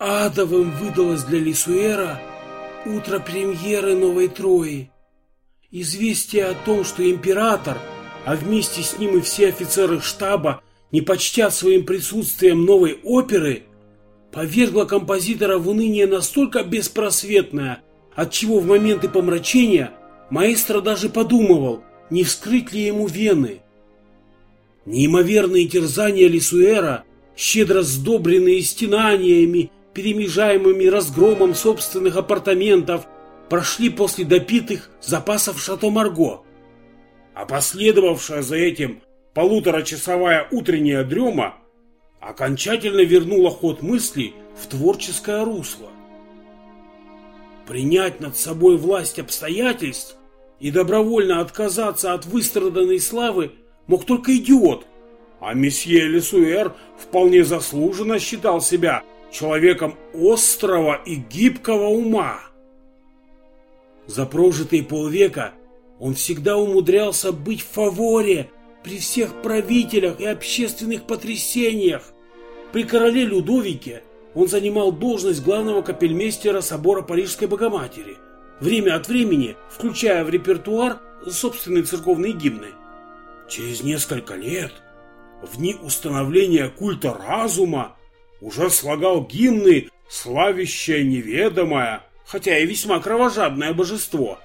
Адовым выдалось для Лисуэра утро премьеры «Новой Трои». Известие о том, что император, а вместе с ним и все офицеры штаба не почтят своим присутствием новой оперы, повергло композитора в уныние настолько беспросветное, отчего в моменты помрачения маэстро даже подумывал, не вскрыть ли ему вены. Неимоверные терзания Лисуэра, щедро сдобренные стенаниями, перемежаемыми разгромом собственных апартаментов, прошли после допитых запасов Шато Марго. А последовавшая за этим полуторачасовая утренняя дрема окончательно вернула ход мыслей в творческое русло. Принять над собой власть обстоятельств и добровольно отказаться от выстраданной славы мог только идиот, а месье Лесуэр вполне заслуженно считал себя человеком острого и гибкого ума. За прожитые полвека он всегда умудрялся быть в фаворе при всех правителях и общественных потрясениях. При короле Людовике он занимал должность главного капельмейстера собора Парижской Богоматери, время от времени включая в репертуар собственные церковные гимны. Через несколько лет, в дни установления культа разума, уже слагал гимны, славящее неведомое, хотя и весьма кровожадное божество.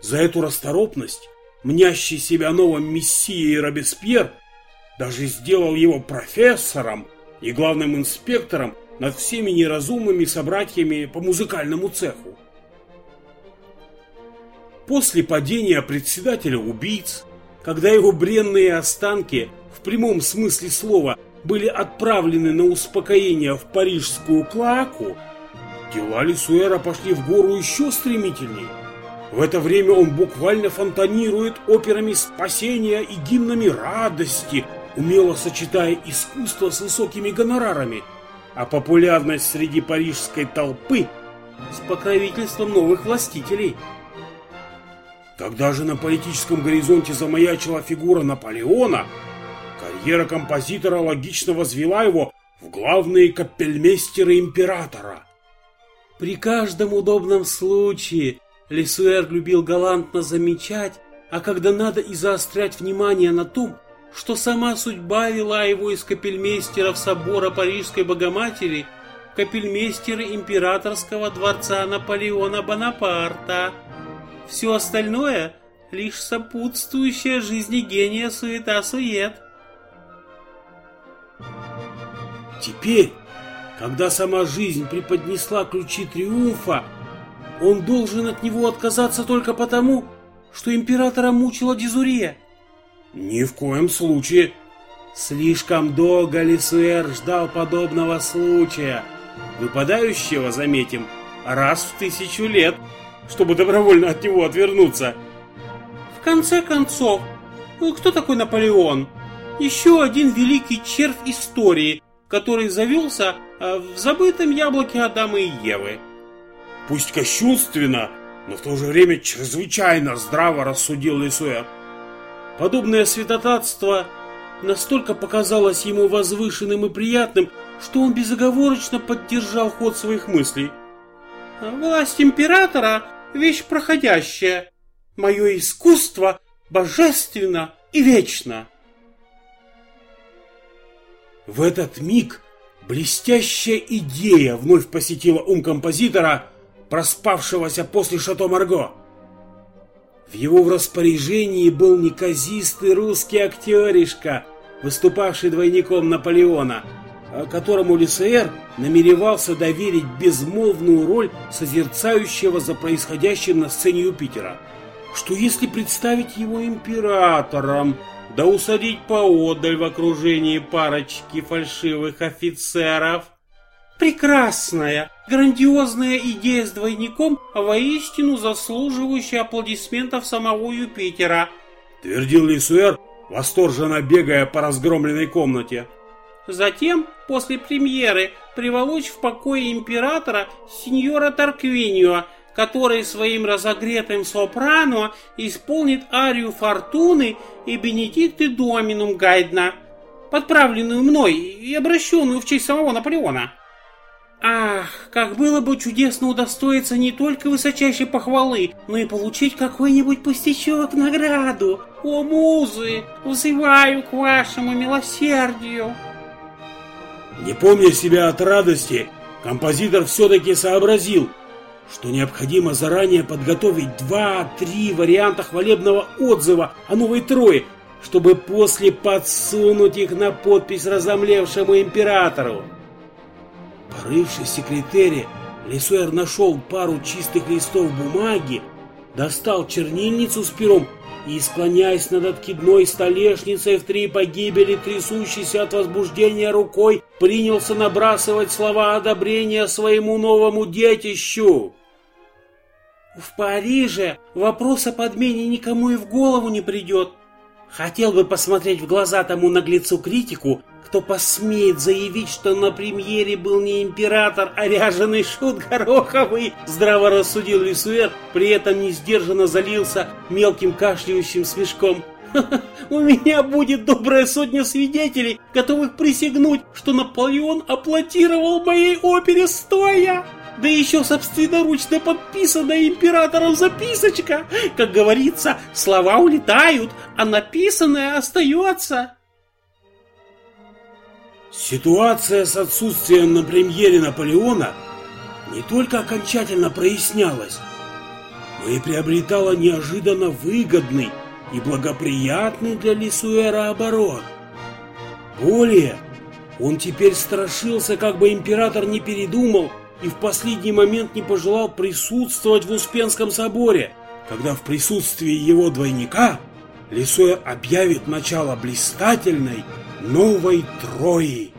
За эту расторопность, мнящий себя новым мессией Робеспьер, даже сделал его профессором и главным инспектором над всеми неразумными собратьями по музыкальному цеху. После падения председателя убийц, когда его бренные останки в прямом смысле слова были отправлены на успокоение в парижскую клаку, дела Лисуэра пошли в гору еще стремительнее. В это время он буквально фонтанирует операми спасения и гимнами радости, умело сочетая искусство с высокими гонорарами, а популярность среди парижской толпы с покровительством новых властителей. Когда же на политическом горизонте замаячила фигура Наполеона – Карьера композитора логично возвела его в главные капельмейстеры императора. При каждом удобном случае Лесуэр любил галантно замечать, а когда надо и заострять внимание на том, что сама судьба вела его из капельмейстеров собора Парижской Богоматери в капельмейстеры императорского дворца Наполеона Бонапарта. Все остальное — лишь сопутствующая жизни гения суета-сует. Теперь, когда сама жизнь преподнесла ключи триумфа, он должен от него отказаться только потому, что императора мучила дизурия. Ни в коем случае. Слишком долго Лисуэр ждал подобного случая, выпадающего, заметим, раз в тысячу лет, чтобы добровольно от него отвернуться. В конце концов, кто такой Наполеон? Еще один великий червь истории, который завелся а, в забытом яблоке Адама и Евы. Пусть кощунственно, но в то же время чрезвычайно здраво рассудил Лисуэр. Подобное святотатство настолько показалось ему возвышенным и приятным, что он безоговорочно поддержал ход своих мыслей. «Власть императора – вещь проходящая. Мое искусство божественно и вечно». В этот миг блестящая идея вновь посетила ум композитора, проспавшегося после Шато Марго. В его распоряжении был неказистый русский актеришка, выступавший двойником Наполеона, которому Лисеер намеревался доверить безмолвную роль созерцающего за происходящим на сцене Юпитера. Что если представить его императором, да усадить поодаль в окружении парочки фальшивых офицеров. Прекрасная, грандиозная идея с двойником, а воистину заслуживающая аплодисментов самого Юпитера, твердил Лисуэр, восторженно бегая по разгромленной комнате. Затем, после премьеры, приволочь в покое императора сеньора Тарквинио, который своим разогретым сопрано исполнит арию фортуны и бенедикты доминум Гайдна, подправленную мной и обращенную в честь самого Наполеона. Ах, как было бы чудесно удостоиться не только высочайшей похвалы, но и получить какой-нибудь пустячок награду. О, музы, взываю к вашему милосердию. Не помня себя от радости, композитор все-таки сообразил, что необходимо заранее подготовить два-три варианта хвалебного отзыва о новой Трое, чтобы после подсунуть их на подпись разомлевшему императору. Порывшись в секретаре, Лесуэр нашел пару чистых листов бумаги, достал чернильницу с пером и, склоняясь над откидной столешницей в три погибели, трясущейся от возбуждения рукой, принялся набрасывать слова одобрения своему новому детищу. В Париже вопрос о подмене никому и в голову не придет. Хотел бы посмотреть в глаза тому наглецу-критику, кто посмеет заявить, что на премьере был не император, а ряженый шут Гороховый, здраво рассудил Лисуэр, при этом не сдержанно залился мелким кашляющим смешком. У меня будет добрая сотня свидетелей, готовых присягнуть, что Наполеон аплодировал моей опере стоя. Да еще собственноручно подписанная императором записочка. Как говорится, слова улетают, а написанное остается. Ситуация с отсутствием на премьере Наполеона не только окончательно прояснялась, но и приобретала неожиданно выгодный и благоприятный для Лисуэра оборот. Более, он теперь страшился, как бы император не передумал и в последний момент не пожелал присутствовать в Успенском соборе, когда в присутствии его двойника Лисуэр объявит начало блистательной новой Трои.